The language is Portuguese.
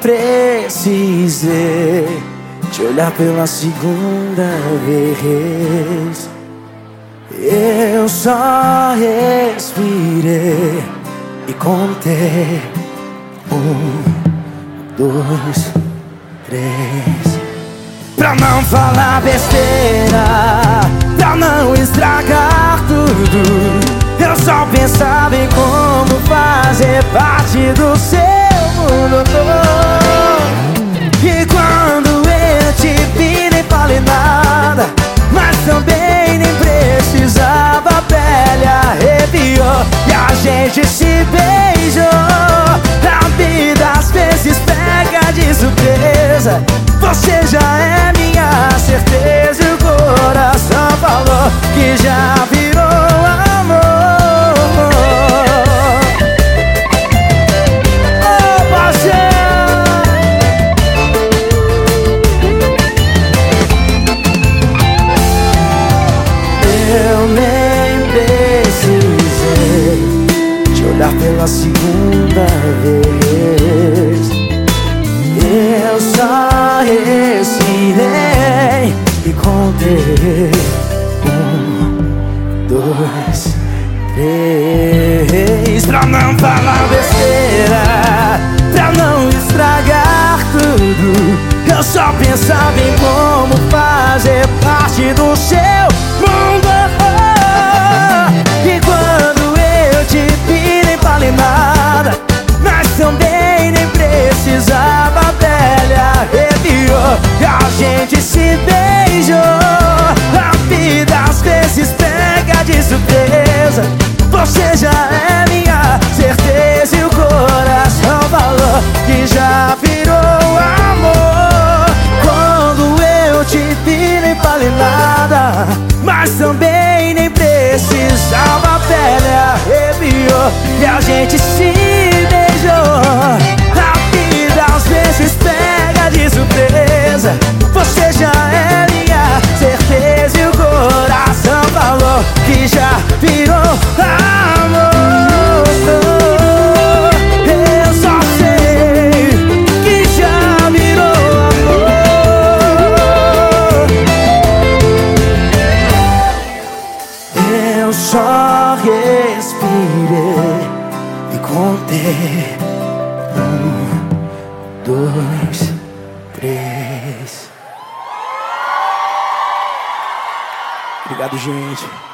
precisei te olhar pela segunda vez. Eu só respirei e contei um, dois, três. Pra não falar besteira, pra não estragar tudo. Eu só pensava em como fazer parte do seu a gente pela segunda vez. Eu só respirei e contei Um, dois, três. Pra não falar besteira Pra não estragar tudo Eu só pensava em como fazer parte do seu mundo Você já é minha certeza e o coração falou que já virou amor. Quando eu te vi nem falei nada. Mas também nem precisava a pele arrepiou. E a gente se Eu só respirei e contei. Um, dois, três. Obrigado, gente